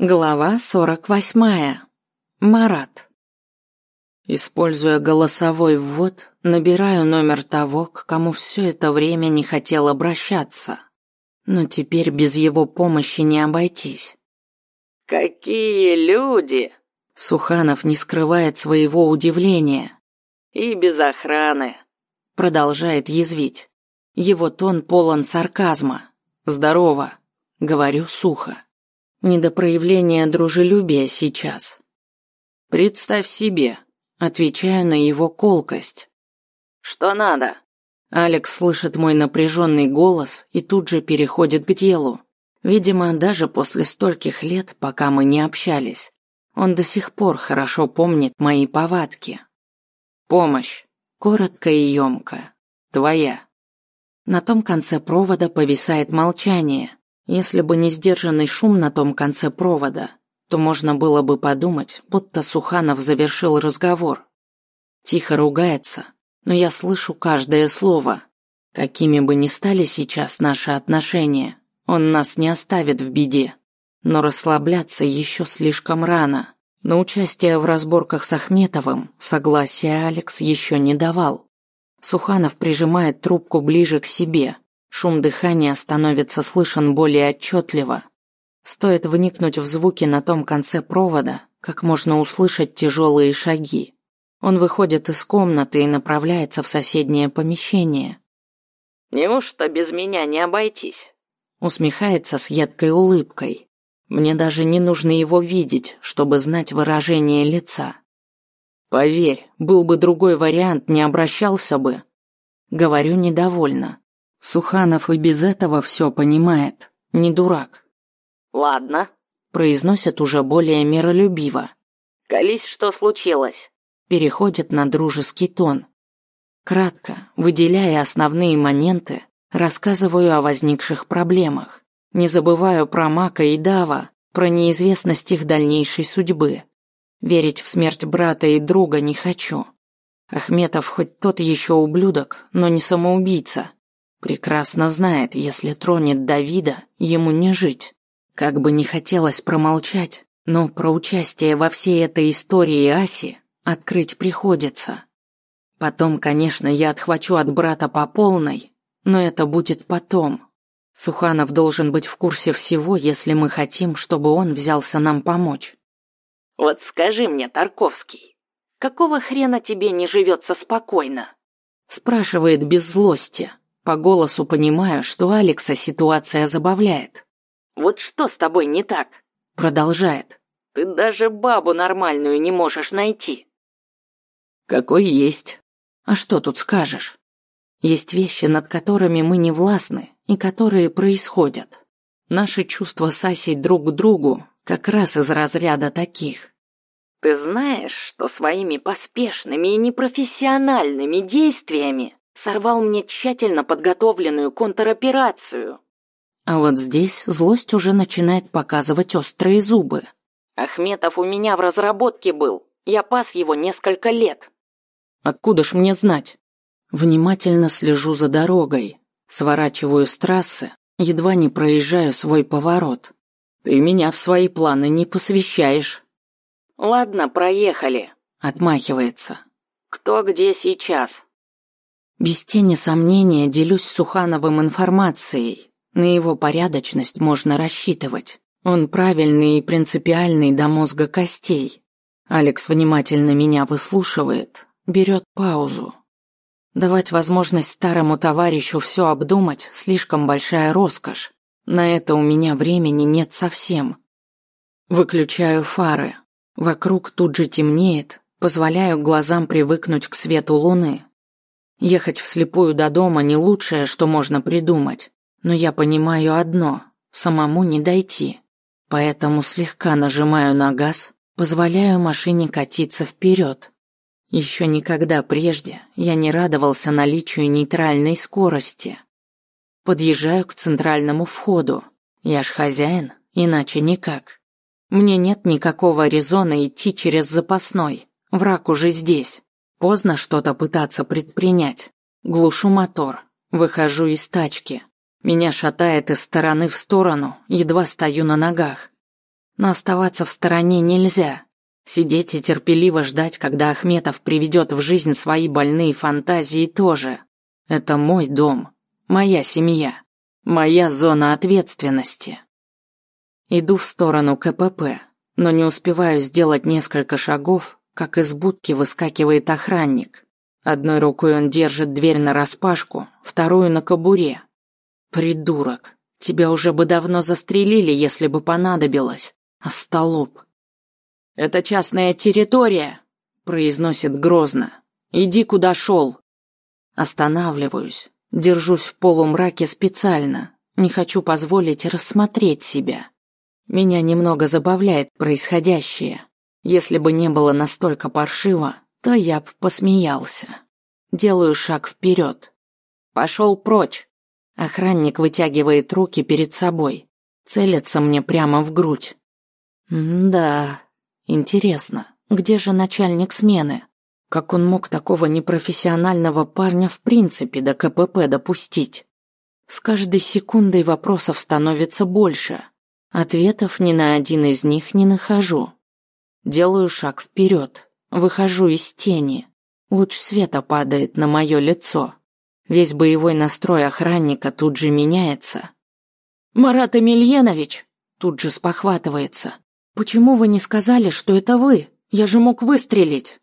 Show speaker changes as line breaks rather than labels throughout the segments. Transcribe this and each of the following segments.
Глава сорок восьмая. Марат. Используя голосовой ввод, набираю номер того, к кому все это время не хотел обращаться. Но теперь без его помощи не обойтись.
«Какие люди!»
Суханов не скрывает своего удивления.
«И без охраны!»
Продолжает язвить. Его тон полон сарказма. «Здорово!» Говорю сухо. Не до проявления дружелюбия сейчас. Представь себе, отвечаю на его колкость.
Что надо?
Алекс слышит мой напряженный голос и тут же переходит к делу. Видимо, даже после стольких лет, пока мы не общались, он до сих пор хорошо помнит мои повадки. Помощь. Коротко и емко. Твоя. На том конце провода повисает молчание, если бы не сдержанный шум на том конце провода, то можно было бы подумать, будто Суханов завершил разговор. Тихо ругается, но я слышу каждое слово. Какими бы ни стали сейчас наши отношения, он нас не оставит в беде. Но расслабляться еще слишком рано. На участие в разборках с Ахметовым согласия Алекс еще не давал. Суханов прижимает трубку ближе к себе, Шум дыхания становится слышен более отчетливо. Стоит вникнуть в звуки на том конце провода, как можно услышать тяжелые шаги. Он выходит из комнаты и направляется в соседнее помещение.
«Неужто без меня не обойтись?»
Усмехается с едкой улыбкой. Мне даже не нужно его видеть, чтобы знать выражение лица. Поверь, был бы другой вариант, не обращался бы. Говорю недовольно. Суханов и без этого все понимает, не дурак.
Ладно,
произносит уже более миролюбиво.
Колись, что случилось?
Переходит на дружеский тон. Кратко, выделяя основные моменты, рассказываю о возникших проблемах. Не забываю про Мака и Дава, про неизвестность их дальнейшей судьбы. Верить в смерть брата и друга не хочу. Ахметов хоть тот еще ублюдок, но не самоубийца. Прекрасно знает, если тронет Давида, ему не жить. Как бы не хотелось промолчать, но про участие во всей этой истории Аси открыть приходится. Потом, конечно, я отхвачу от брата по полной, но это будет потом. Суханов должен быть в курсе всего, если мы хотим, чтобы он взялся нам помочь.
Вот скажи мне, Тарковский, какого хрена тебе не живется спокойно?
Спрашивает без злости. По голосу понимаю, что Алекса ситуация забавляет.
Вот что с тобой не так?
Продолжает.
Ты даже бабу нормальную не можешь найти.
Какой есть. А что тут скажешь? Есть вещи, над которыми мы не властны и которые происходят. Наши чувства с Асей друг к другу как раз из разряда таких.
Ты знаешь, что своими поспешными и непрофессиональными действиями сорвал мне тщательно подготовленную контроперацию.
А вот здесь злость уже начинает показывать острые зубы.
Ахметов у меня в разработке был. Я пас его несколько лет.
Откуда ж мне знать? Внимательно слежу за дорогой. Сворачиваю с трассы, едва не проезжаю свой поворот. Ты меня в свои планы не посвящаешь.
Ладно, проехали.
Отмахивается.
Кто где сейчас?
Без тени сомнения делюсь Сухановым информацией. На его порядочность можно рассчитывать. Он правильный и принципиальный до мозга костей. Алекс внимательно меня выслушивает, берет паузу. Давать возможность старому товарищу все обдумать – слишком большая роскошь. На это у меня времени нет совсем. Выключаю фары. Вокруг тут же темнеет, позволяю глазам привыкнуть к свету луны. Ехать вслепую до дома не лучшее, что можно придумать. Но я понимаю одно – самому не дойти. Поэтому слегка нажимаю на газ, позволяю машине катиться вперед. Еще никогда прежде я не радовался наличию нейтральной скорости. Подъезжаю к центральному входу. Я ж хозяин, иначе никак. Мне нет никакого резона идти через запасной. Враг уже здесь. Поздно что-то пытаться предпринять. Глушу мотор, выхожу из тачки. Меня шатает из стороны в сторону, едва стою на ногах. Но оставаться в стороне нельзя. Сидеть и терпеливо ждать, когда Ахметов приведет в жизнь свои больные фантазии тоже. Это мой дом, моя семья, моя зона ответственности. Иду в сторону КПП, но не успеваю сделать несколько шагов, как из будки выскакивает охранник. Одной рукой он держит дверь на распашку, вторую на кобуре. Придурок, тебя уже бы давно застрелили, если бы понадобилось. Остолоп. Это частная территория, произносит грозно. Иди куда шел. Останавливаюсь, держусь в полумраке специально. Не хочу позволить рассмотреть себя. Меня немного забавляет происходящее. Если бы не было настолько паршиво, то я б посмеялся. Делаю шаг вперед. Пошел прочь. Охранник вытягивает руки перед собой. Целится мне прямо в грудь. Да, интересно, где же начальник смены? Как он мог такого непрофессионального парня в принципе до КПП допустить? С каждой секундой вопросов становится больше. Ответов ни на один из них не нахожу. Делаю шаг вперед, выхожу из тени. Луч света падает на мое лицо. Весь боевой настрой охранника тут же меняется. «Марат Емельянович!» Тут же спохватывается. «Почему вы не сказали, что это вы? Я же мог выстрелить!»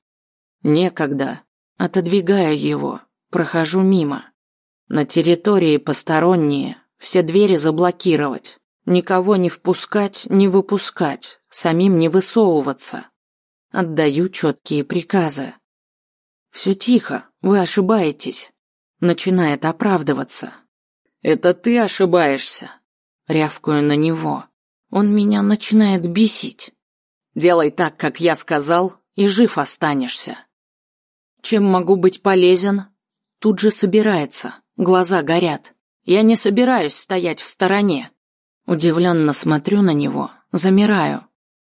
Некогда. Отодвигаю его, прохожу мимо. На территории посторонние, все двери заблокировать. Никого не впускать, не выпускать, самим не высовываться. Отдаю четкие приказы. Все тихо, вы ошибаетесь. Начинает оправдываться. Это ты ошибаешься. Рявкаю на него. Он меня начинает бесить. Делай так, как я сказал, и жив останешься. Чем могу быть полезен? Тут же собирается, глаза горят. Я не собираюсь стоять в стороне. Удивленно смотрю на него, замираю.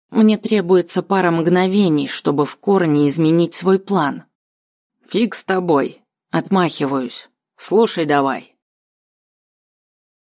Мне требуется пара мгновений, чтобы в корне изменить свой план. Фиг с тобой. Отмахиваюсь. Слушай давай.